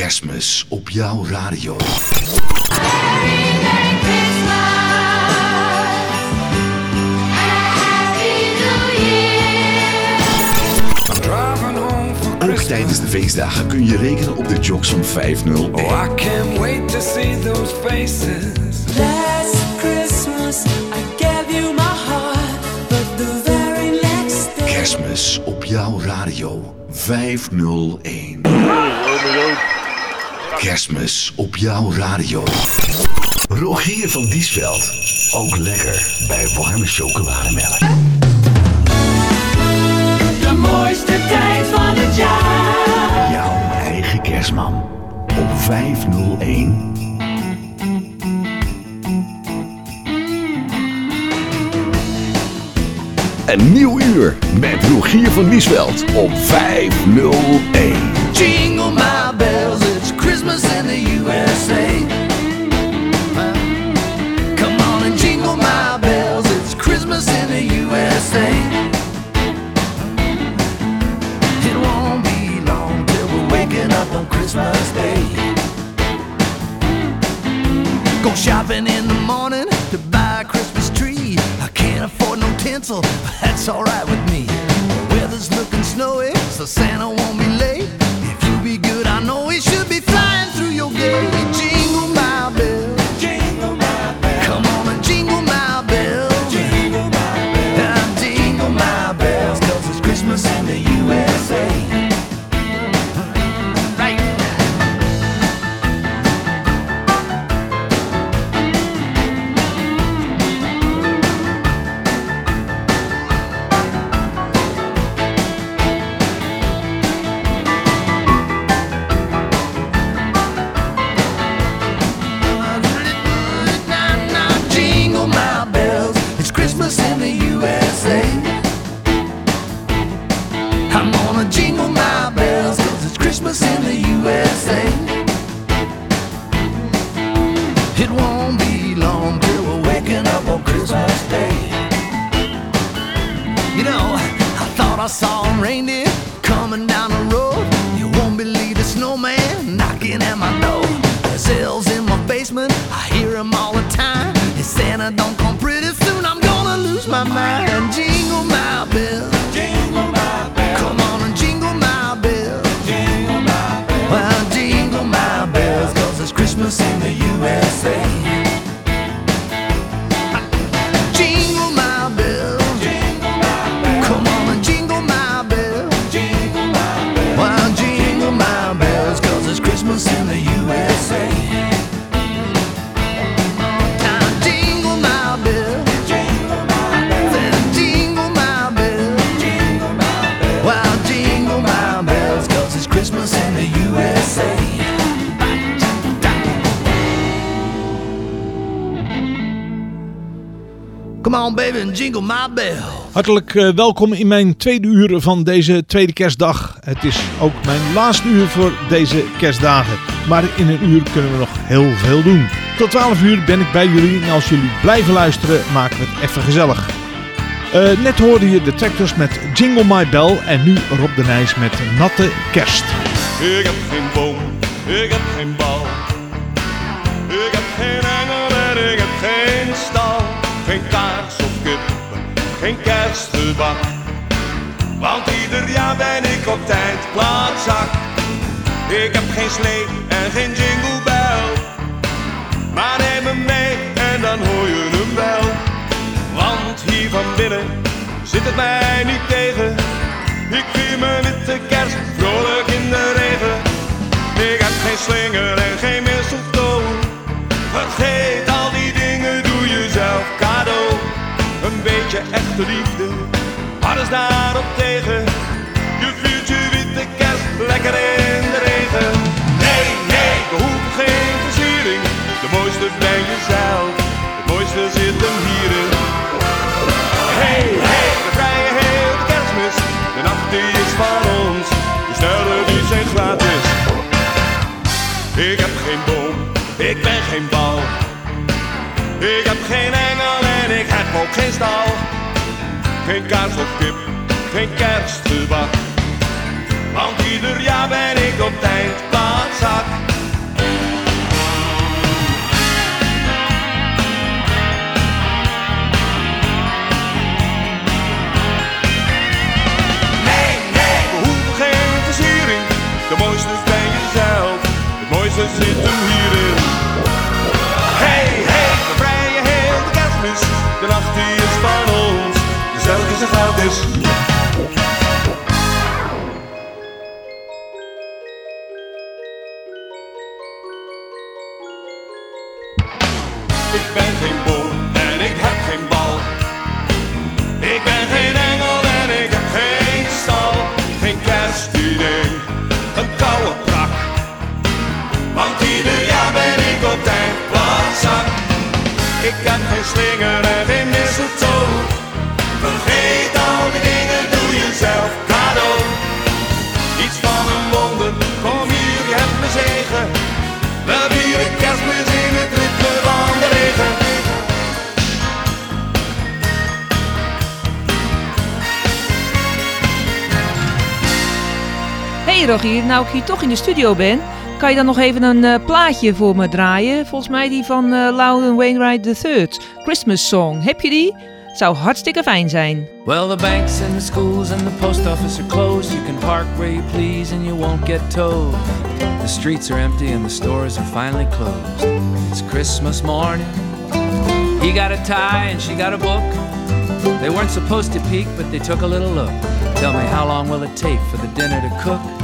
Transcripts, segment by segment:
Kerstmis op jouw radio. Ook tijdens de feestdagen kun je rekenen op de jocks van 501. Oh, I can't wait to see those faces. Last Christmas I gave you my heart, but the very next day. Kerstmis op jouw radio 501. Kerstmis op jouw radio. Rogier van Diesveld. Ook lekker bij warme chocolademelk. De mooiste tijd van het jaar. Jouw eigen kerstman op 501. Een nieuw uur met Rogier van Diesveld op 501. Jingle shopping in the morning to buy a Christmas tree. I can't afford no tinsel, but that's alright with me. The weather's looking snowy, so Santa won't Hartelijk eh, welkom in mijn tweede uur van deze tweede kerstdag. Het is ook mijn laatste uur voor deze kerstdagen. Maar in een uur kunnen we nog heel veel doen. Tot 12 uur ben ik bij jullie en als jullie blijven luisteren maken we het even gezellig. Eh, net hoorde je de Tractors met Jingle My Bell en nu Rob de Nijs met Natte Kerst. Ik heb geen boom, ik heb geen bal. Ik heb geen kerstgebak. Want ieder jaar ben ik op tijd plaatzak. Ik heb geen slee en geen jingle bell. Maar neem hem mee en dan hoor je hem wel. Want hier van binnen zit het mij niet tegen. Ik vier mijn witte kerst vrolijk in de regen. Ik heb geen slinger en geen mistletoe. Vergeet al die Beetje echte liefde, alles daarop tegen. Je viert je witte kerst lekker in de regen. Nee, nee, we hoeven geen versiering. De mooiste ben jezelf, het mooiste zit hem hierin. Hey, hey, we vrijen heel de kerstmis. De nacht die is van ons, de sterren die zijn gratis. Ik heb geen boom, ik ben geen bal. Ik heb geen engel Hvernig hætt fólkist á Hvengar svo kip Hvengar stuðbakk Án kýður jáverið og dænt baðsakk is. Ik ben geen boom en ik heb geen bal. Ik ben geen engel en ik heb geen stal. Geen kerstidee, een koude prak. Want ieder jaar ben ik op tijd plat zak. Ik heb geen slinger en geen mistletoe. Hey Rogier, nou ik hier toch in de studio ben, kan je dan nog even een eh, plaatje voor me draaien? Volgens mij die van eh Loudon Wainwright III, Christmas Song. Heb je die? Zou hartstikke fijn zijn. Well, the banks and the schools and the post office are closed. You can park where you please and you won't get towed. The streets are empty and the stores are finally closed. It's Christmas morning. He got a tie and she got a book. They weren't supposed to peek, but they took a little look. Tell me, how long will it take for the dinner to cook?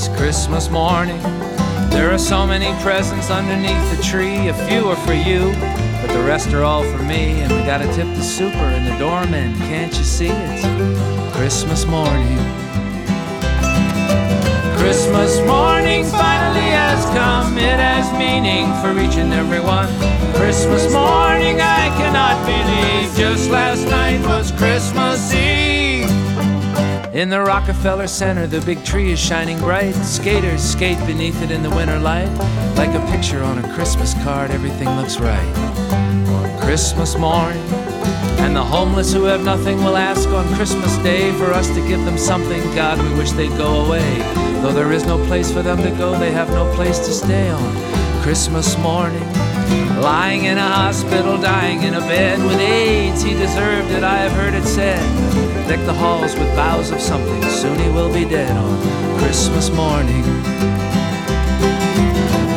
It's Christmas morning. There are so many presents underneath the tree. A few are for you, but the rest are all for me. And we gotta tip the super and the doorman. Can't you see it's Christmas morning? Christmas morning finally has come. It has meaning for each and every one. Christmas morning, I cannot believe. Just last night was Christmas Eve. In the Rockefeller Center, the big tree is shining bright. Skaters skate beneath it in the winter light. Like a picture on a Christmas card, everything looks right. On Christmas morning, and the homeless who have nothing will ask on Christmas Day for us to give them something. God, we wish they'd go away. Though there is no place for them to go, they have no place to stay on Christmas morning. Lying in a hospital, dying in a bed with AIDS, he deserved it, I have heard it said. Deck the halls with boughs of something, soon he will be dead on Christmas morning.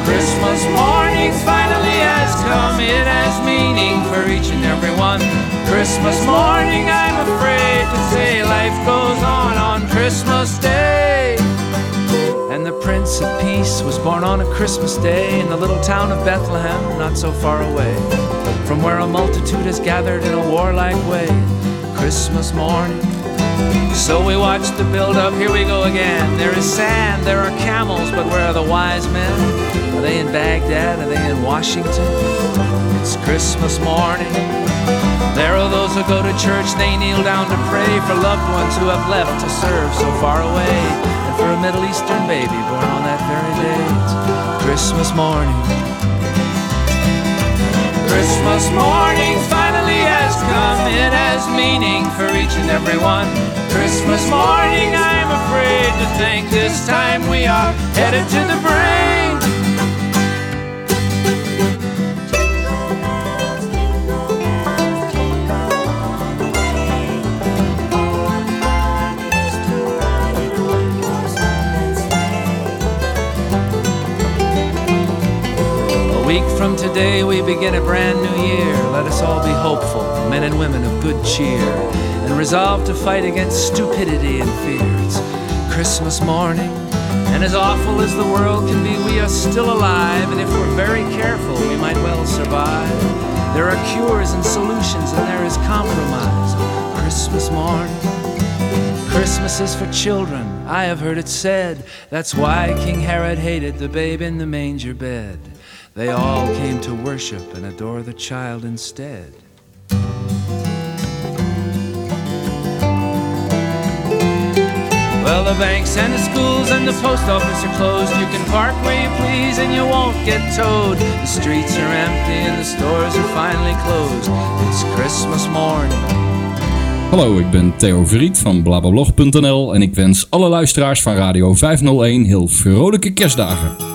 Christmas morning finally has come, it has meaning for each and every one. Christmas morning, I'm afraid to say life goes on on Christmas Day. And the Prince of Peace was born on a Christmas day in the little town of Bethlehem, not so far away from where a multitude has gathered in a warlike way. Christmas morning. So we watch the build up, here we go again. There is sand, there are camels, but where are the wise men? Are they in Baghdad? Are they in Washington? It's Christmas morning. There are those who go to church, they kneel down to pray for loved ones who have left to serve so far away. And for a Middle Eastern baby born on that very day. It's Christmas morning. Christmas morning has come. It has meaning for each and every one. Christmas morning, I'm afraid to think this time we are headed to the brain. From today, we begin a brand new year. Let us all be hopeful, men and women of good cheer, and resolve to fight against stupidity and fear. It's Christmas morning, and as awful as the world can be, we are still alive, and if we're very careful, we might well survive. There are cures and solutions, and there is compromise. Christmas morning. Christmas is for children, I have heard it said. That's why King Herod hated the babe in the manger bed. They all came to worship and adore the child instead. Well, the banks and the schools and the post office are closed. You can park where you please and you won't get towed. The streets are empty and the stores are finally closed. It's Christmas morning. Hallo, ik ben Theo Verriet van blablablog.nl en ik wens alle luisteraars van Radio 501 heel vrolijke kerstdagen.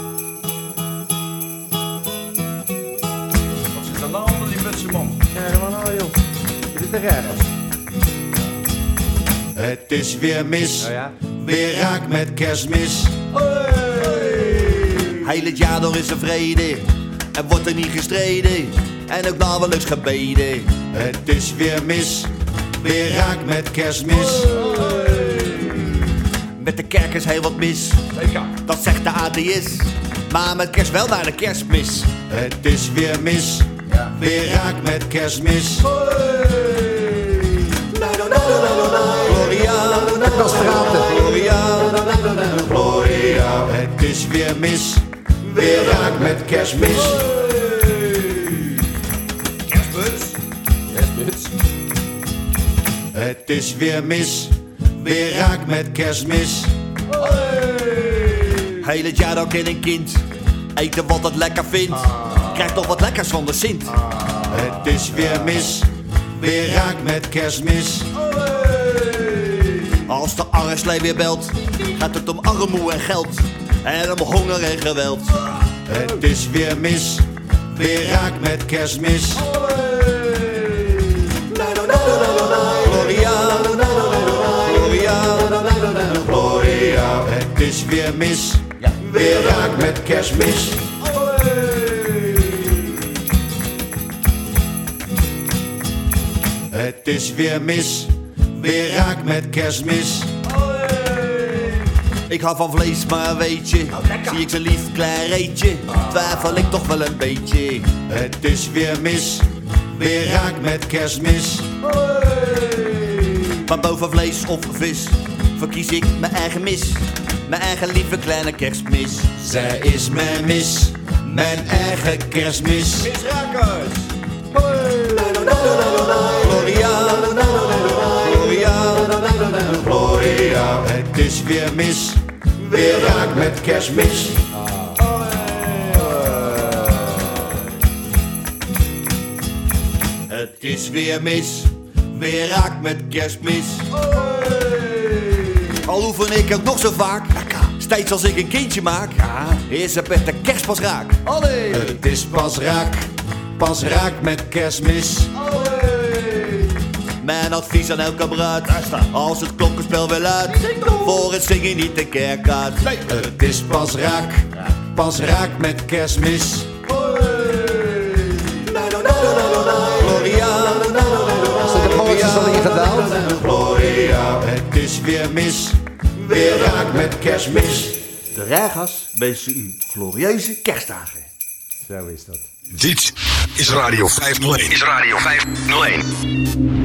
Is weer mis, weer raak met kerstmis. Heel het jaar door is er vrede, er wordt er niet gestreden en ook nauwelijks gebeden. Het is weer mis, weer raak met kerstmis. Met de kerk is heel wat mis. Dat zegt de ADS. Maar met kerst wel naar de kerstmis. Het is weer mis, weer raak met kerstmis. Gloria, Gloria, het is weer mis, weer raak met kerstmis. Het is weer mis, weer raak met kerstmis. Heel het jaar ook in een kind. Eten wat het lekker vindt. Krijgt toch wat lekkers van de Sint. Het is weer mis, weer raak met kerstmis. Als de arreslee weer belt, gaat het om armoe en geld. En om honger en geweld. Het is weer mis, weer raak met kerstmis. Gloria, Gloria, Gloria, het is weer mis, weer raak met kerstmis. Het is weer mis, weer raak met kerstmis. Ik hou van vlees, maar weet je, zie ik zo'n lief klein reetje, twijfel ik toch wel een beetje. Het is weer mis, weer raak met kerstmis. Maar boven vlees of vis, verkies ik mijn eigen mis. Mijn eigen lieve kleine kerstmis. Zij is mijn mis, mijn eigen kerstmis. Misrakers! Gloria, weer mis, weer raak met kerstmis. Het is weer mis, weer raak met kerstmis. Al oefen ik ook nog zo vaak, steeds als ik een kindje maak, is het met de kerst pas raak. Het is pas raak, pas raak met kerstmis. Mijn advies aan elke bruid, als het klokkenspel weer luidt, voor het zingen niet de kerk uit. Het is pas raak, pas raak met kerstmis. Gloria, Gloria, het is weer mis, weer raak met kerstmis. De Regas wensen u glorieuze kerstdagen. Zo is dat. Dit is Radio 501. Is Radio 501. 501.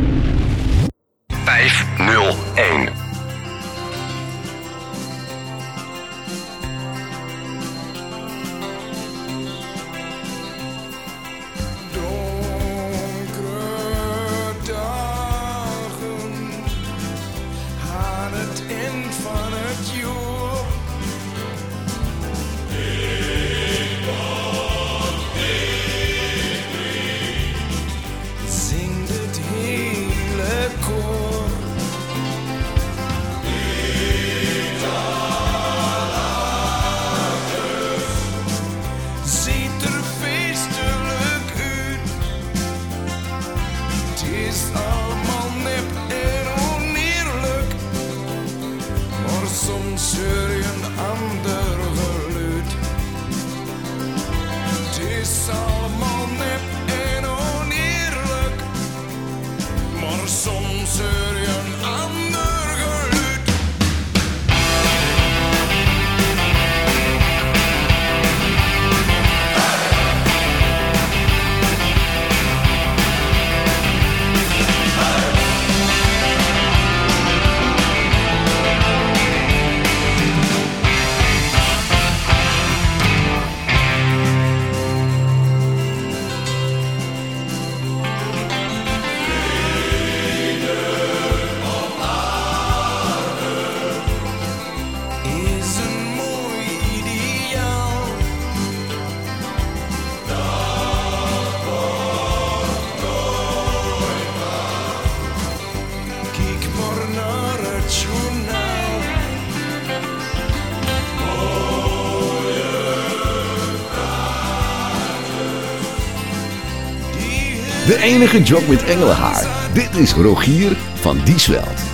De enige job met engelenhaar. Dit is Rogier van Diesveld.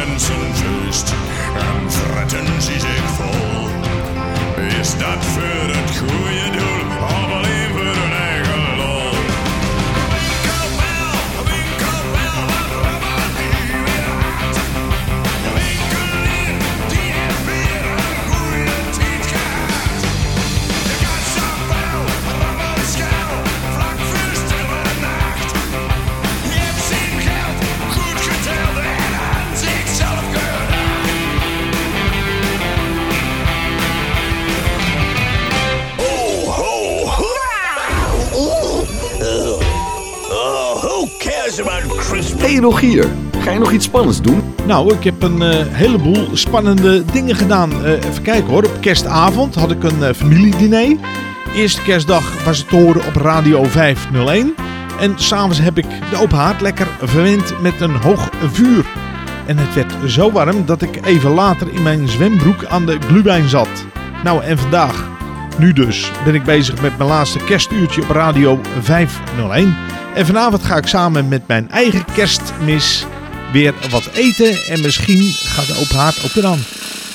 Viert mensenfeest en fretten ze zich vol. Is dat voor het goede Hey ga je nog iets spannends doen? Nou, ik heb een eh, heleboel spannende dingen gedaan. Eh, even kijken hoor. Op kerstavond had ik een eh, familiediner. Eerste kerstdag was het horen op Radio 501. En s'avonds heb ik de open haard lekker verwend met een hoog vuur. En het werd zo warm dat ik even later in mijn zwembroek aan de glühwein zat. Nou, en vandaag, nu dus, ben ik bezig met mijn laatste kerstuurtje op Radio 501. En vanavond ga ik samen met mijn eigen kerstmis weer wat eten. En misschien gaat de open haard ook weer aan.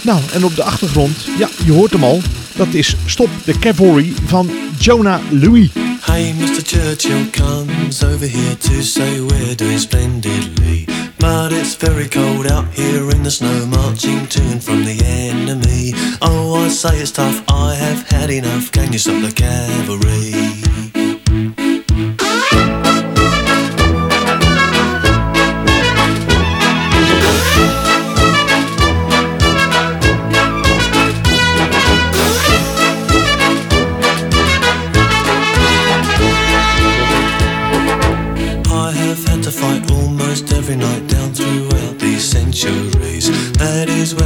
Nou, en op de achtergrond, ja, je hoort hem al. Dat is Stop the Cavalry van Jonah Louis. Hey, Mr. Churchill comes over here to say we're doing splendidly. But it's very cold out here in the snow, marching to and from the enemy. Oh, I say it's tough, I have had enough. Can you stop the cavalry?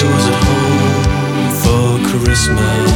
I was at home for Christmas.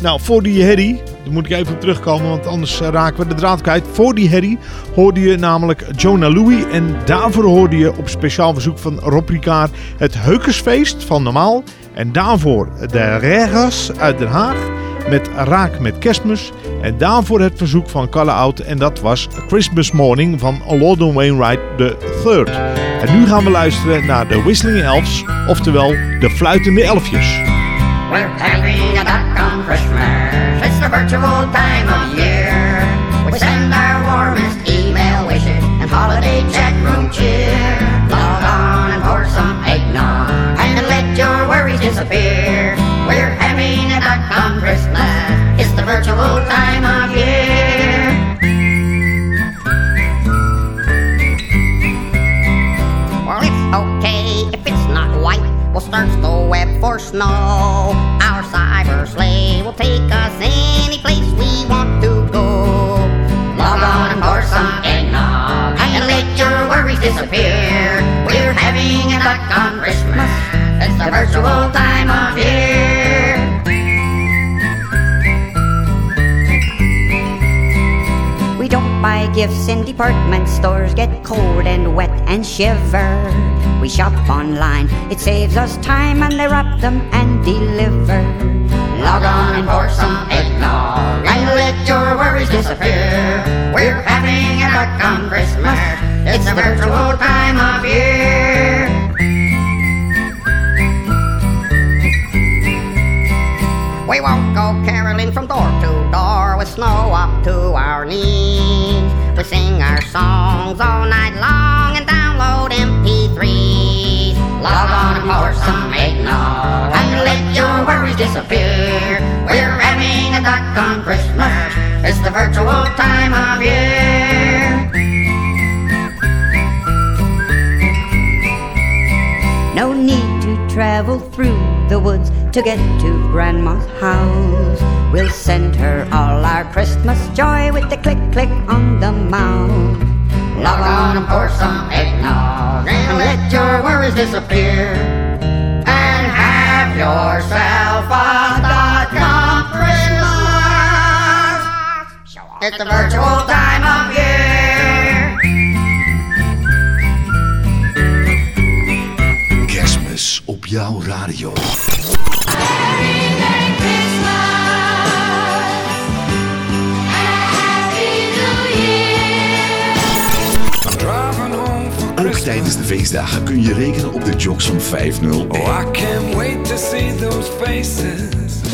Nou, voor die herrie, daar moet ik even op terugkomen, want anders eh, raken we de draad kwijt. Voor die herrie hoorde je namelijk Jonah Louis en daarvoor hoorde je op speciaal verzoek van Rob Ricard het Heukersfeest van Normaal. En daarvoor de Regas uit Den Haag. met Raak met Kerstmis. En daarvoor het verzoek van Kalle Oud en dat was Christmas Morning van Lord Wainwright III. En nu gaan we luisteren naar de Whistling Elves, oftewel de Fluitende Elfjes. On Christmas. It's the virtual time of year. We send our warmest email wishes and holiday chat room cheer. Log on and pour some eggnog and let your worries disappear. We're having a on Christmas. It's the virtual time of year. Well, it's okay if it's not white. We'll search the web for snow. Cyber sleigh will take us any place we want to go. Log on and pour some eggnog and let your worries disappear. We're having a duck on Christmas. It's the virtual time of year. We don't buy gifts in department stores, get cold and wet and shiver. We shop online, it saves us time, and they wrap them and deliver. Log on and pour some eggnog and let your worries disappear. We're having a duck on Christmas. It's the virtual time of year. We won't go caroling from door to door with snow up to our knees. We sing our songs all night long and download MP3s. Log on pour some eggnog and let your worries disappear. We're having a duck on Christmas. It's the virtual time of year. No need to travel through the woods to get to Grandma's house. We'll send her all our Christmas joy with the click click on the mouse. Log on and pour some eggnog and let your worries disappear. And have yourself a duck on Christmas. It's the virtual time of year. Kerstmis op jouw radio. Tijdens de feestdagen kun je rekenen op de jocks van 501. Oh, I can't wait to see those faces.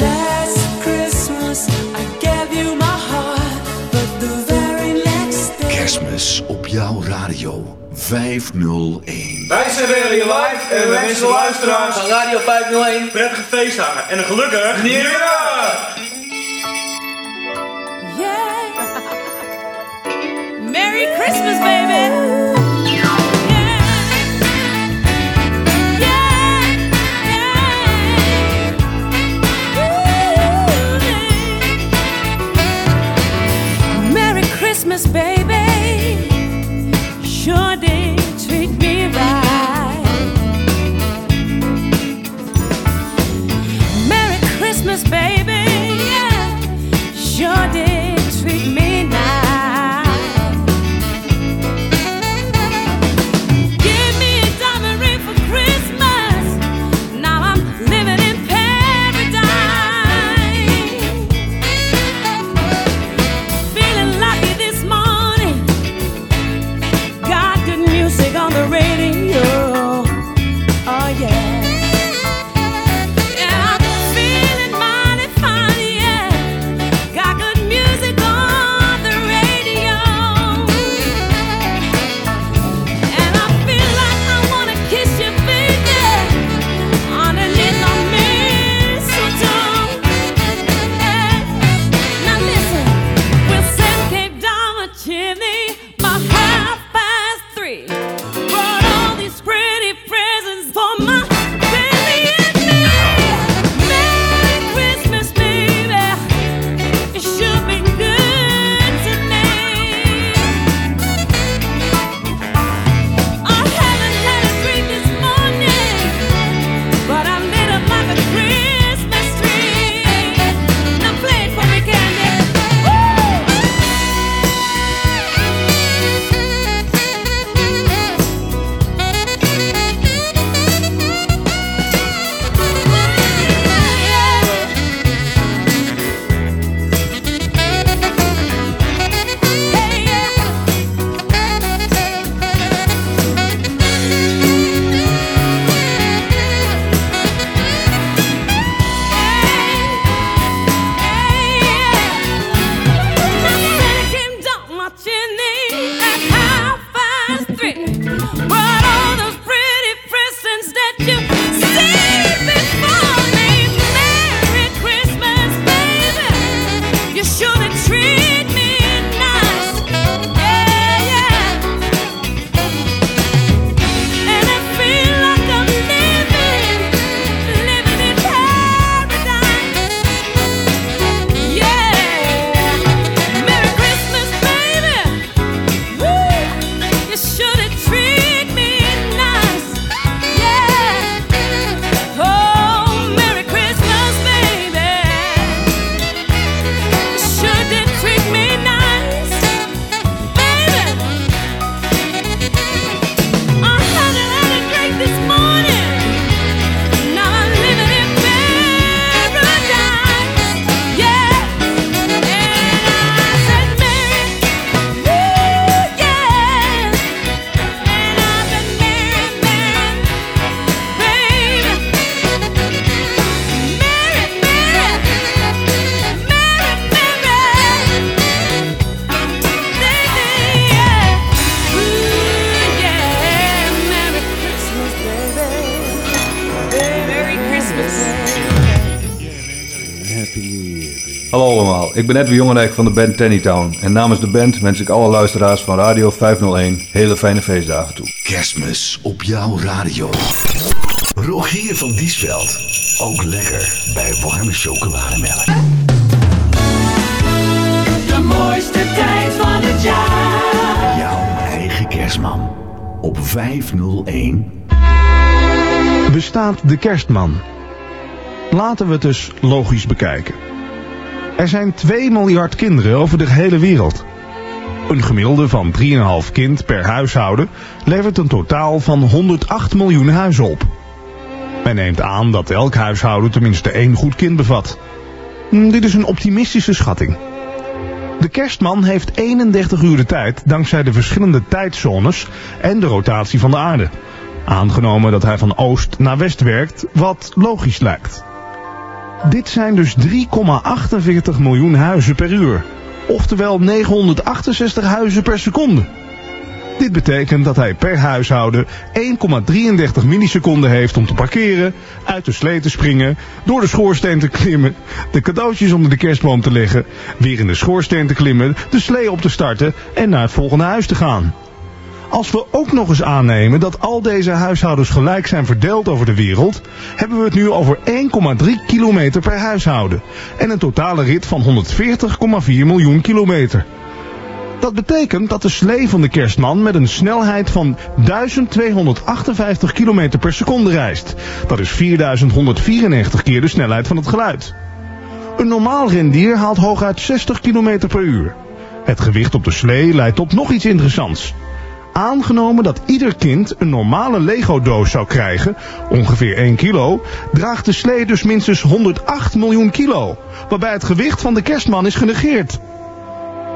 Last Christmas I gave you my heart, but the very next day. Kerstmis op jouw radio 501. Wij zijn weer hier live en we wensen de luisteraars van Radio 501 prettige feestdagen en een gelukkig nieuwjaar! Merry Christmas, baby! Christmas, baby. Hallo ik ben Edwin Jongendijk van de band Tennytown. En namens de band wens ik alle luisteraars van Radio 501 hele fijne feestdagen toe. Kerstmis op jouw radio. Rogier van Diesveld. Ook lekker bij warme chocolademelk. De mooiste tijd van het jaar. Jouw eigen kerstman. Op 501. Bestaat de kerstman? Laten we het dus logisch bekijken. Er zijn 2 miljard kinderen over de hele wereld. Een gemiddelde van 3,5 kind per huishouden levert een totaal van 108 miljoen huizen op. Men neemt aan dat elk huishouden tenminste één goed kind bevat. Hm, Dit is een optimistische schatting. De kerstman heeft 31 uur de tijd dankzij de verschillende tijdzones en de rotatie van de aarde. Aangenomen dat hij van oost naar west werkt, wat logisch lijkt. Dit zijn dus 3,48 miljoen huizen per uur. Oftewel 968 huizen per seconde. Dit betekent dat hij per huishouden 1,33 milliseconden heeft om te parkeren, uit de slee te springen, door de schoorsteen te klimmen, de cadeautjes onder de kerstboom te leggen, weer in de schoorsteen te klimmen, de slee op te starten en naar het volgende huis te gaan. Als we ook nog eens aannemen dat al deze huishoudens gelijk zijn verdeeld over de wereld, hebben we het nu over 1,3 kilometer per huishouden en een totale rit van 140,4 miljoen kilometer. Dat betekent dat de slee van de kerstman met een snelheid van 1258 km per seconde reist. Dat is 4194 keer de snelheid van het geluid. Een normaal rendier haalt hooguit 60 km per uur. Het gewicht op de slee leidt tot nog iets interessants. Aangenomen dat ieder kind een normale Lego-doos zou krijgen, ongeveer 1 kilo, draagt de slee dus minstens 108 miljoen kilo, waarbij het gewicht van de kerstman is genegeerd.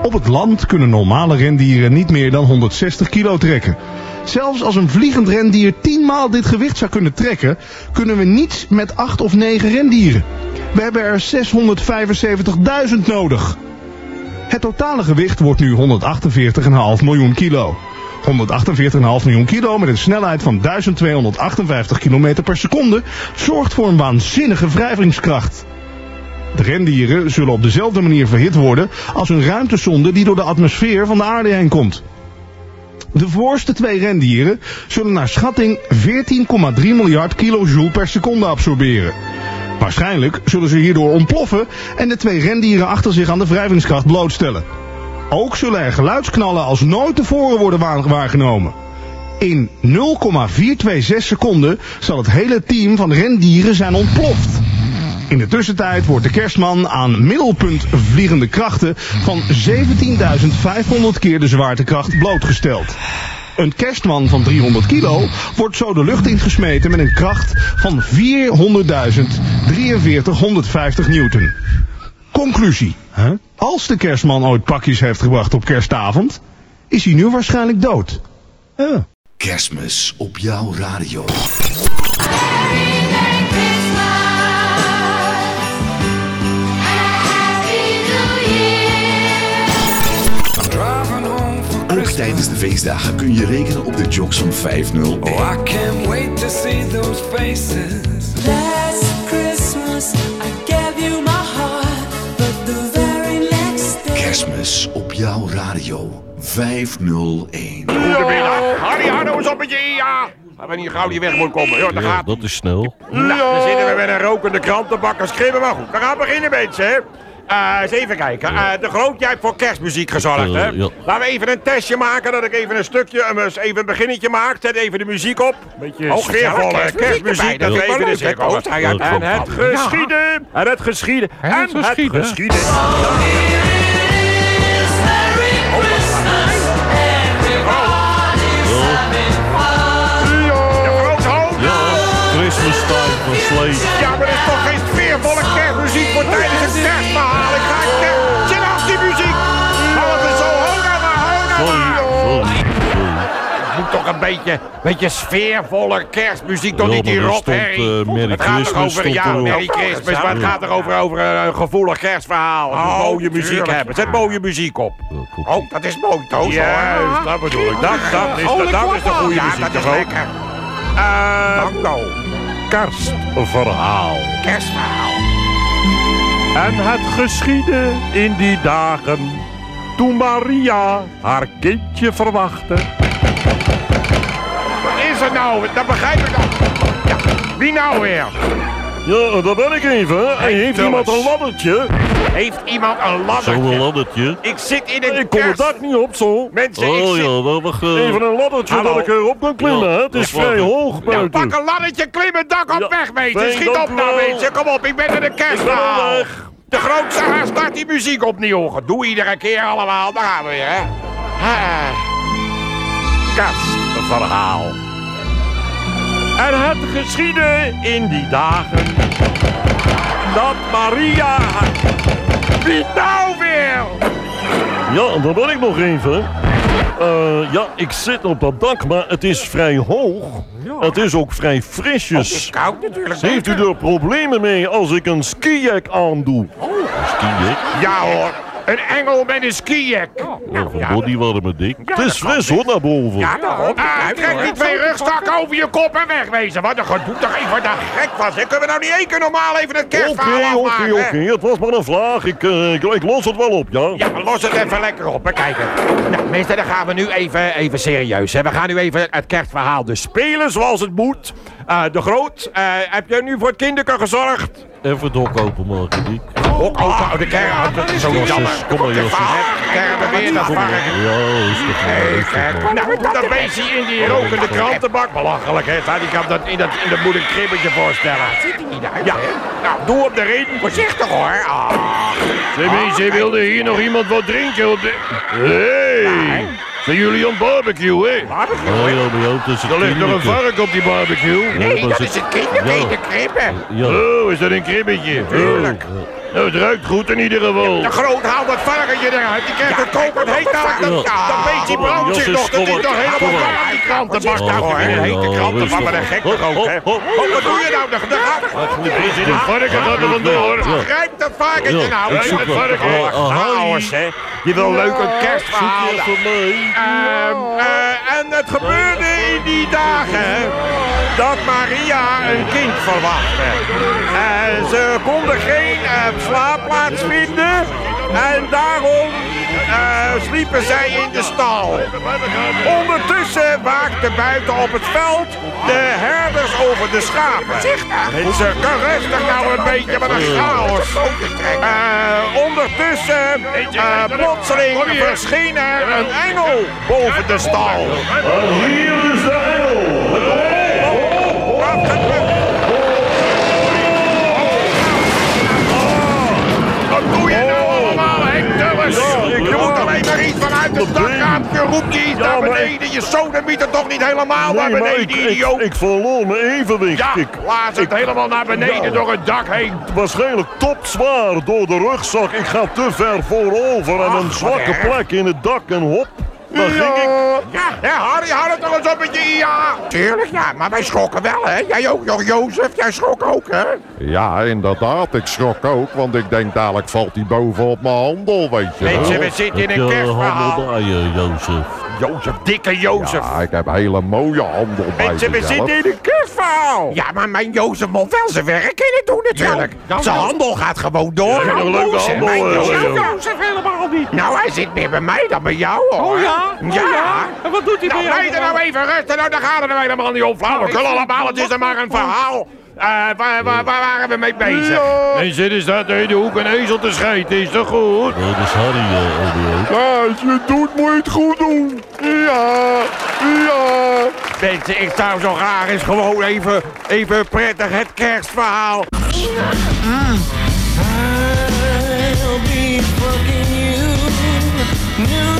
Op het land kunnen normale rendieren niet meer dan 160 kilo trekken. Zelfs als een vliegend rendier 10 maal dit gewicht zou kunnen trekken, kunnen we niets met 8 of 9 rendieren. We hebben er 675.000 nodig. Het totale gewicht wordt nu 148,5 miljoen kilo. 148,5 miljoen kilo met een snelheid van 1258 km per seconde zorgt voor een waanzinnige wrijvingskracht. De rendieren zullen op dezelfde manier verhit worden als een ruimtesonde die door de atmosfeer van de aarde heen komt. De voorste twee rendieren zullen naar schatting 14,3 miljard kilojoule per seconde absorberen. Waarschijnlijk zullen ze hierdoor ontploffen en de twee rendieren achter zich aan de wrijvingskracht blootstellen. Ook zullen er geluidsknallen als nooit tevoren worden waar- waargenomen. In 0,426 seconden zal het hele team van rendieren zijn ontploft. In de tussentijd wordt de kerstman aan middelpunt vliegende krachten van 17.500 keer de zwaartekracht blootgesteld. Een kerstman van 300 kilo wordt zo de lucht ingesmeten met een kracht van 400.04350 newton. Conclusie. Als de kerstman ooit pakjes heeft gebracht op kerstavond, is hij nu waarschijnlijk dood. Kerstmis op jouw radio. Ook tijdens de feestdagen kun je rekenen op de jocks van 501. Oh, I can't wait to see those faces. Last Christmas I op jouw radio 501. Goedemiddag. Harry Hardo is op met je, ja. Hebben hier gauw die weg moet komen. Ja, daar Ja, gaat dat is snel. Nou, dan zitten we met een rokende krantenbakker schimmen. Maar goed, we gaan beginnen mensen. hè. Eh, eens even kijken. Eh, de Groot, jij hebt voor kerstmuziek gezorgd, hè? Eh, ja. Laten we even een testje maken, dat ik even een stukje, eh, eens even een beginnetje maak. Zet even de muziek op. Beetje sfeervolle kerstmuziek kerstmuziek, dat dat we is wel even leuk, hè. Koos? Hij En het geschieden, en het geschieden, en het geschieden. Ja, maar er is toch geen sfeervolle kerstmuziek voor tijdens het kerstverhaal. Ik ga kerst... Zit af die muziek! Hou het er zo, nou maar, maar! Het moet toch een beetje, beetje sfeervolle kerstmuziek, toch Ja, niet die maar er rot, Harry? eh, Merry het gaat Christmas over, ja. Merry Christmas, maar het gaat er over, over een gevoelig kerstverhaal. Oh, mooie muziek hebben. Zet mooie muziek op. Oh, dat is mooi, Toos. Juist, dat bedoel ik. Dat, dat, is, dat is de goede Ja, muziek dat is lekker. Eh, Dank. Kerstverhaal. Kerstverhaal. En het geschiedde in die dagen toen Maria haar kindje verwachtte. Wat is er nou? Dat begrijp ik. Ja, wie nou weer? Ja, daar ben ik even. En heeft iemand een laddertje? Heeft iemand een laddertje? Zo'n laddertje. Ik zit in een Ik kom het kerst- dak niet op zo. Mensen, oh, ik zit... ja, dan wacht, Even een laddertje Hallo. dat ik erop kan klimmen. hè? Het is Ja, vrij hoog Ja, buiten. pak een laddertje, klim het dak op, Ja, weg, mensen. Schiet op nou, mensen. Kom op, ik ben in de weg. De grootste haast start die muziek opnieuw. Doe iedere keer allemaal. Daar gaan we weer, hè. Ah. Kerstverhaal. En het geschiedde in die dagen dat Maria... Wie nou weer? Ja, dan ben ik nog even. Eh, ja, ik zit op dat dak, maar het is vrij hoog. Het is ook vrij frisjes. Het is koud natuurlijk. Heeft u er problemen mee als ik een skijack aandoe? Oh. Een skijack? Ja hoor, een engel met een skijack. Nou, van bodywarmer dik. het is fris hoor, naar boven. Ja, daarom. Ah, trek die twee rugstakken over je kop en wegwezen. Wat een gedoe toch even wat een gek was. Kunnen we nou niet één keer normaal even het Oké, kerstverhaal oké, afmaken? oké. Het was maar een vraag. Ik, eh, ik, ik los het wel op, ja? Ja, los het even lekker op. Kijk, nou, mensen, dan gaan we nu even, even serieus. Hè. We gaan nu even het kerstverhaal dus spelen zoals het moet. Eh, de Groot, eh, heb jij nu voor het kinderke gezorgd? Even het hok openmaken, Diek. Ook open, de kerk, dat is zo jammer. Kom maar, Josjes. Kerken weer dat varken. Ja, is toch toch kijk, nou, dat beestje in die rokende krantenbak. Belachelijk, hè? Staat, Ik kan dat in dat, in dat moet een kribbetje voorstellen. Zit hij niet uit, Ja, nou, doe op de ring. Voorzichtig, hoor. Ah. Mensen, wilde hier nog iemand wat drinken op de... Hey! Zijn jullie aan barbecue, hè? Barbecue, Oh, ja, ja, het is Er ligt nog een vark op die barbecue. Nee, dat is het kinderbeter kribben. Ja. Oh, is dat een kribbetje? Tuurlijk. Nou, het ruikt goed in ieder geval. De groot haalt dat varkentje eruit. Die krijgt het kopend heet daar. Dat, dat brandt zich Josjes, nog. Dat is toch helemaal warm, die krantenbak Oh, hoor. ja, Een hete krantenbak, maar een gek Ho, toch ook, ho, hè? Oh, wat doe je nou? De, de, Het president varken gaat er vandoor. Grijp dat varkentje nou. zoek Het wel. varken. Oh, Chaos, hè. Je wil leuk een kerstverhaal. Zoek je voor mij? Ehm, eh, en het gebeurde in die dagen dat Maria een kind verwachtte. En ze konden geen eh, slaapplaats vinden en daarom eh, sliepen zij in de stal. Ondertussen waakten buiten op het veld de herders over de schapen. Mensen, kan rustig nou een beetje, wat een chaos. Eh, ondertussen, eh, plotseling verscheen er een engel boven de stal. hier is je nou allemaal, Henk Dulles? Je moet alleen maar iets vanuit het dakraampje. Roept je iets naar maar beneden. Je sodemiet er toch niet helemaal naar Nee, maar beneden, ik, ik, idioot. ik verloor mijn evenwicht. Ja, ik, laat het helemaal naar beneden Ja. door het dak heen. Waarschijnlijk topzwaar door de rugzak. Ik ga te ver voorover en een zwakke erg. plek in het dak en hop. Ging ik. Ja, ja, Harry, hou het toch eens op met je ja. Tuurlijk, ja, maar wij schrokken wel, hè. Jij ook nog, Jozef. Jij schrok ook, hè. Ja, inderdaad. Ik schrok ook, want ik denk dadelijk valt hij boven op mijn handel, weet je wel. Mensen, we zitten in een kerstverhaal. handel bij je, Jozef? Jozef, dikke Jozef. Ja, ik heb hele mooie handel bij Mensen, we zitten in een kerstverhaal. Ja, maar mijn Jozef moet wel zijn werk kunnen doen natuurlijk. zijn handel gaat gewoon door. Ja, een leuke Jozef, handel, Mijn eh, Jozef, helemaal niet. Nou, hij zit meer bij mij dan bij jou, hoor. Oh ja? Ja. Oh ja? En wat doet hij nou, bij jou er nou even rustig. Nou, daar gaat het nou helemaal niet om. Flauwekul Nou, ik- allemaal. Het is er maar een verhaal. Eh, waar, waar, waar waren we mee bezig? Mensen, er staat in de hoek een ezel te schijten, is dat goed? Ja, dat is Harry, uh, Als je het doet, moet je het goed doen. Ja, ja. Mensen, ik zou zo graag eens gewoon even, even prettig het kerstverhaal. I'll be fucking you, New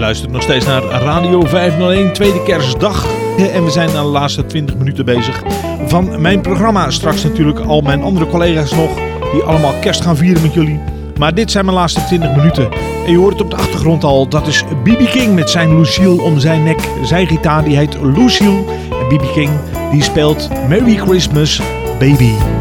luistert nog steeds naar Radio 501, tweede kerstdag. En we zijn de laatste 20 minuten bezig van mijn programma. Straks natuurlijk al mijn andere collega's nog, die allemaal kerst gaan vieren met jullie. Maar dit zijn mijn laatste 20 minuten. En je hoort het op de achtergrond al, dat is B.B. King met zijn Lucille om zijn nek. Zijn gitaar die heet Lucille. En B.B. King die speelt Merry Christmas Baby.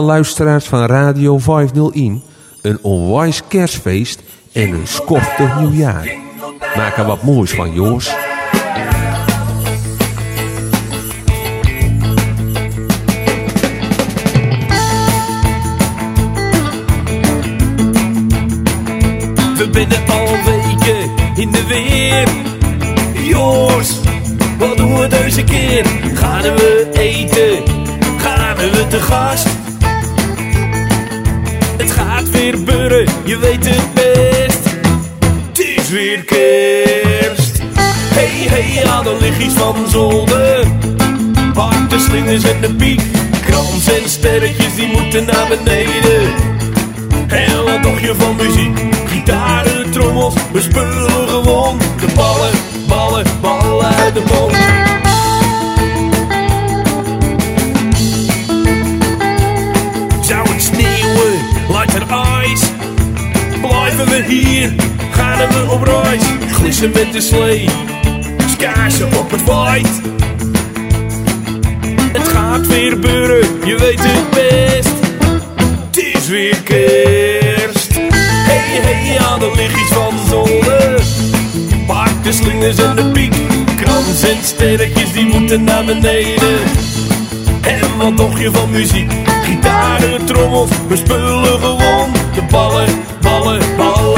Alle luisteraars van Radio 501 een onwijs kerstfeest en een schoftig nieuwjaar. Maak er wat moois van, Joos. We binnen al weken in de weer. Joos, wat doen we deze keer? Gaan we eten? Gaan we te gast? Weer je weet het best. Het is weer kerst. Hey, hey, aan de lichtjes van zolder. Pak de slingers en de piek. Krans en sterretjes, die moeten naar beneden. Heel een tochtje van muziek, gitaren, trommels, we spullen gewoon de ballen, ballen, ballen uit de boom. Hier gaan we op reis. Glissen met de slee, skaarsen op het waait. Het gaat weer gebeuren, je weet het best. Het is weer kerst. Hey, hey, er ligt iets van zolder. Pak de slingers en de piek. Krans en sterretjes, die moeten naar beneden. En wat toch je van muziek? Gitaren, trommels, we spullen gewoon. De ballen, ballen, ballen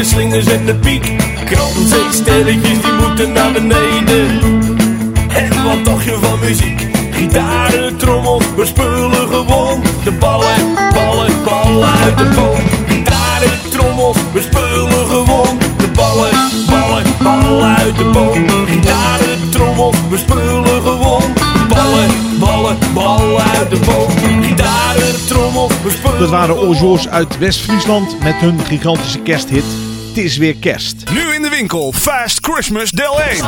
de slingers en de piek. Krans en sterretjes, die moeten naar beneden. En wat dacht je van muziek? Gitaren, trommels, we spullen gewoon. De ballen, ballen, ballen uit de boom. Gitaren, trommels, we spullen gewoon. De ballen, ballen, ballen uit de boom. Gitaren, trommels, we spullen gewoon. Ballen, ballen, ballen uit de boom. Gitaren, trommels, we spullen Dat waren Ozo's uit West-Friesland met hun gigantische kersthit. Het is weer kerst. Nu in de winkel Fast Christmas deel 1.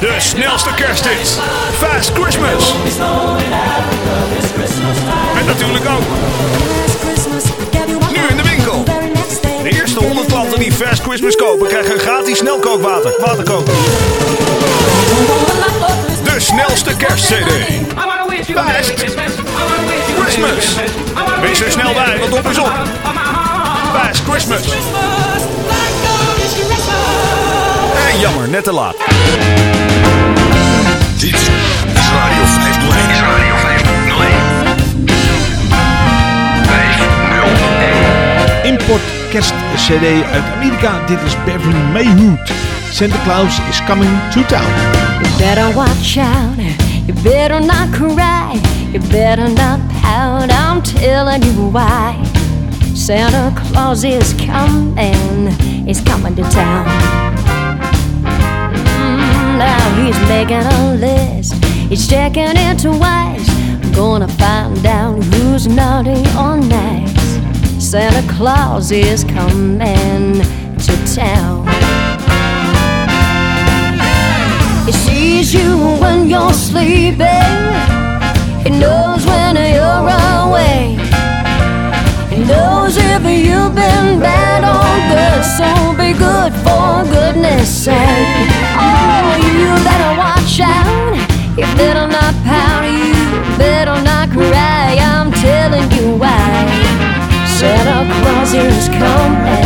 De snelste kersthits. Fast Christmas. En natuurlijk ook. Nu in de winkel. De eerste 100 klanten die Fast Christmas kopen krijgen een gratis snelkookwater. Waterkoker. De snelste kerstcd. Fast Christmas. Wees er snel bij, want op is op. Fast Christmas. En jammer, net te laat. Dit is Radio 501. Is Radio 501. 501. Import kerst CD uit Amerika. Dit is Beverly Mayhood. Santa Claus is coming to town. You better watch out. You better not cry. You better not pout. I'm telling you why. Santa Claus is coming. He's coming to town. Mm, now he's making a list. He's checking it twice. Gonna find out who's naughty or nice. Santa Claus is coming to town. He sees you when you're sleeping. So be good for goodness sake. Oh, you better watch out. You better not pout. You better not cry. I'm telling you why. Santa Claus is coming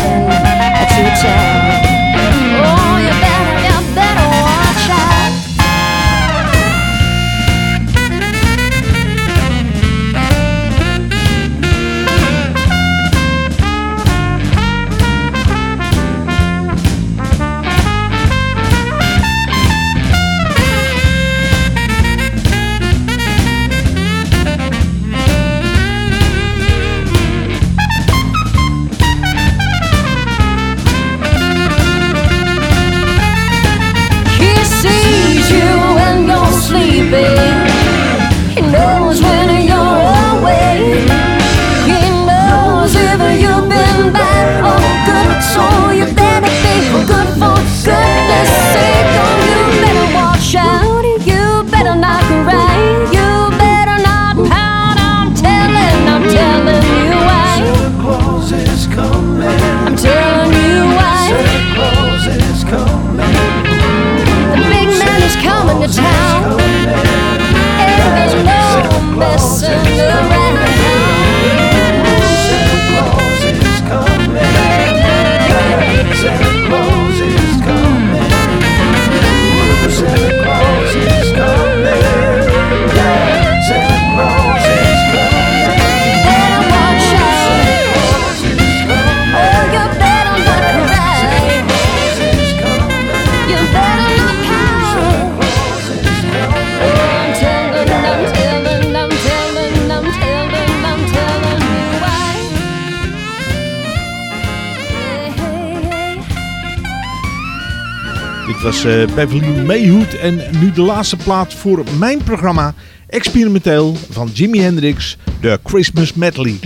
was eh, Beverly Mayhood en nu de laatste plaat voor mijn programma Experimenteel van Jimi Hendrix, de Christmas Medley.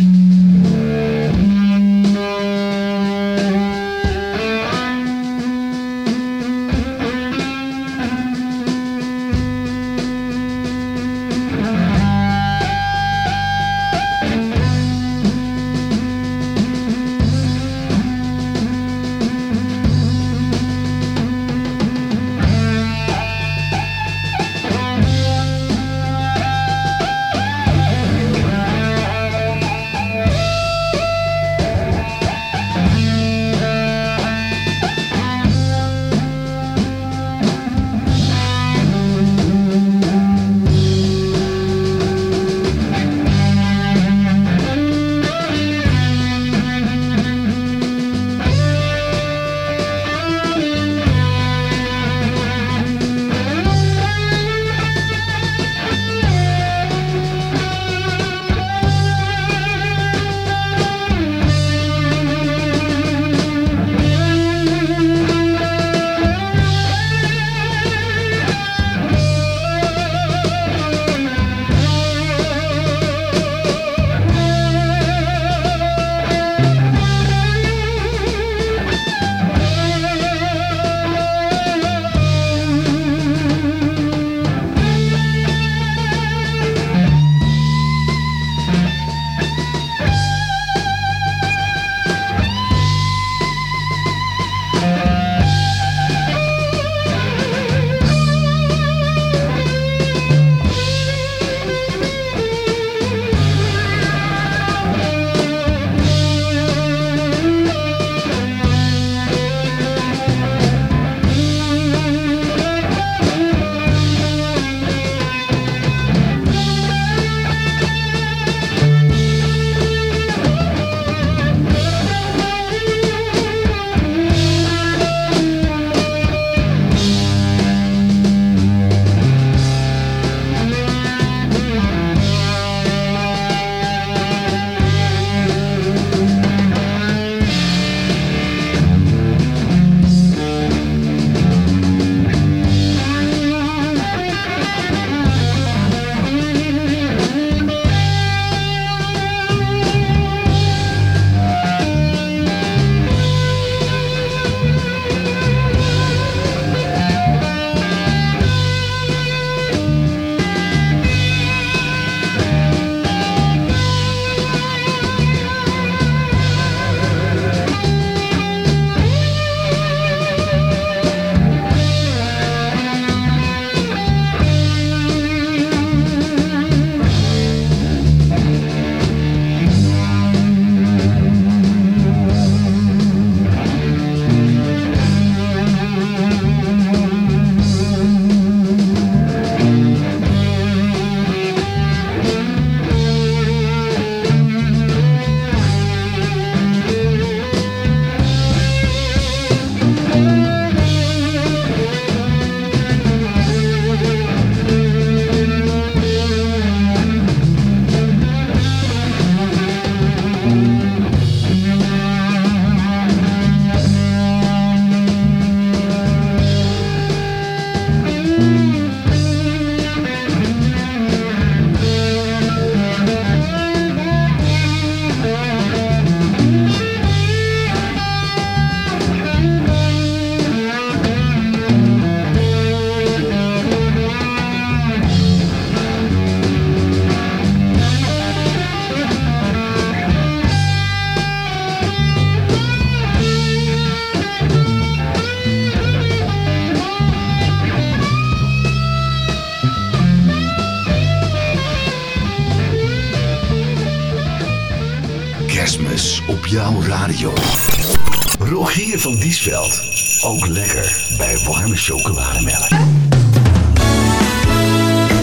Bij warme chocolademelk.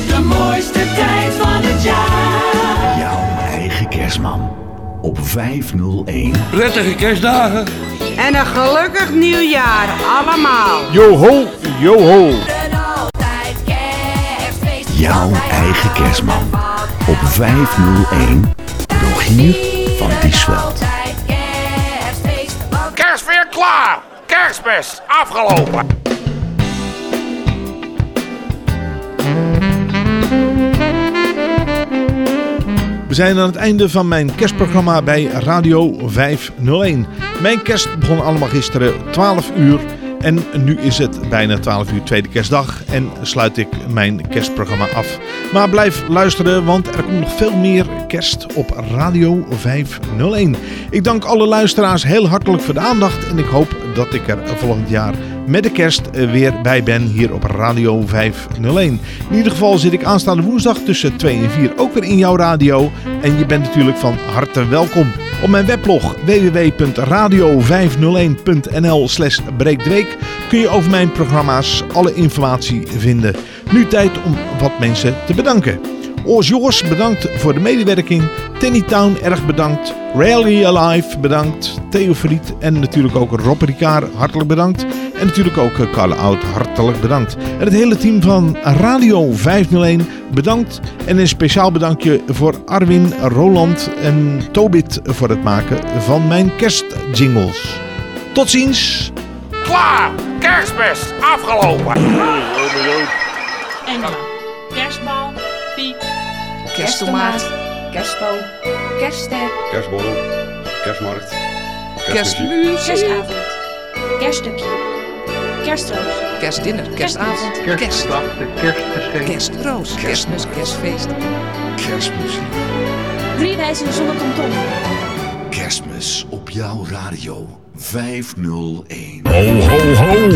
De mooiste tijd van het jaar. Jouw eigen kerstman. Op 501. Prettige kerstdagen. En een gelukkig nieuwjaar allemaal. Yo-ho, yo-ho. Jouw eigen kerstman. Op 501. Rogier van Diesveld. Kerst weer klaar. Kerstmis afgelopen. We zijn aan het einde van mijn kerstprogramma bij Radio 501. Mijn kerst begon allemaal gisteren 12 uur. En nu is het bijna 12 uur tweede kerstdag en sluit ik mijn kerstprogramma af. Maar blijf luisteren, want er komt nog veel meer kerst op Radio 501. Ik dank alle luisteraars heel hartelijk voor de aandacht en ik hoop dat ik er volgend jaar met de kerst weer bij ben hier op Radio 501. In ieder geval zit ik aanstaande woensdag tussen 2 en 4 ook weer in jouw radio. En je bent natuurlijk van harte welkom. Op mijn weblog www.radio501.nl slash breekdweek kun je over mijn programma's alle informatie vinden. Nu tijd om wat mensen te bedanken. Oors Joris, bedankt voor de medewerking. Tenny Town, erg bedankt. Rally Alive, bedankt. Theo Verriet en natuurlijk ook Rob Ricard, hartelijk bedankt. En natuurlijk ook eh, Carle Oud, hartelijk bedankt. En het hele team van Radio 501, bedankt. En een speciaal bedankje voor Arwin, Roland en Tobit voor het maken van mijn kerstjingles. Tot ziens! Klaar! Kerstmis! Afgelopen! En kerstbal, piek, kersttomaat, kerstboom, kerstster, Kerstborrel, kerstmarkt, kerstmuziek, kerstavond, kerststukje, kerstroos, Kerstdinner, kerstavond, Kerstdag, kerstgeschenk, kerstroos, kerstmis, kerstfeest. Kerstmuziek. drie reizen zonder kanton. Kerstmis op jouw radio 501. Ho, ho, ho.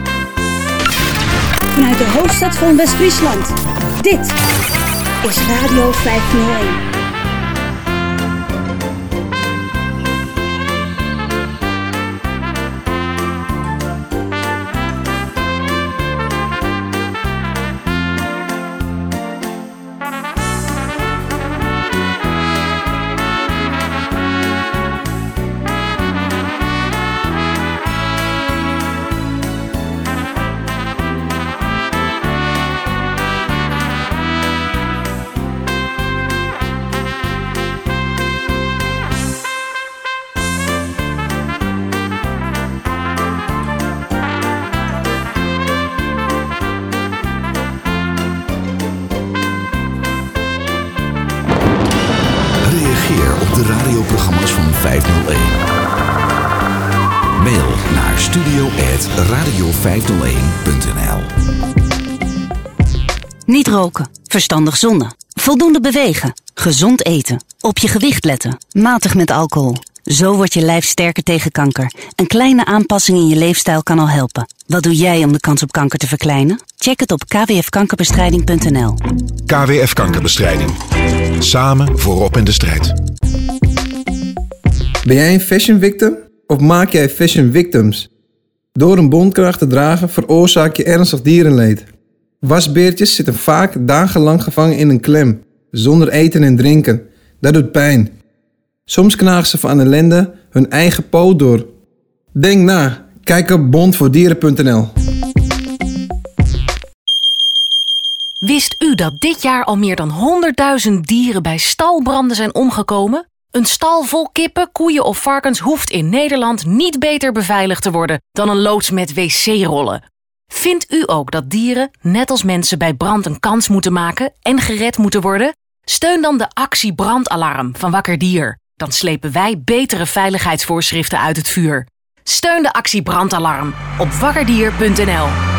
Vanuit de hoofdstad van West-Friesland. Dit is Radio 501. studio.radio501.nl Niet roken, verstandig zonnen, voldoende bewegen, gezond eten, op je gewicht letten, matig met alcohol. Zo wordt je lijf sterker tegen kanker. Een kleine aanpassing in je leefstijl kan al helpen. Wat doe jij om de kans op kanker te verkleinen? Check het op kwfkankerbestrijding.nl. KWF Kankerbestrijding. Samen voorop in de strijd. Ben jij een fashion victim of maak jij fashion victims? Door een bondkracht te dragen veroorzaak je ernstig dierenleed. Wasbeertjes zitten vaak dagenlang gevangen in een klem, zonder eten en drinken. Dat doet pijn. Soms knagen ze van ellende hun eigen poot door. Denk na. Kijk op bondvoordieren.nl. Wist u dat dit jaar al meer dan 100.000 dieren bij stalbranden zijn omgekomen? Een stal vol kippen, koeien of varkens hoeft in Nederland niet beter beveiligd te worden dan een loods met wc-rollen. Vindt u ook dat dieren, net als mensen, bij brand een kans moeten maken en gered moeten worden? Steun dan de actie Brandalarm van Wakker Dier. Dan slepen wij betere veiligheidsvoorschriften uit het vuur. Steun de actie Brandalarm op wakkerdier.nl.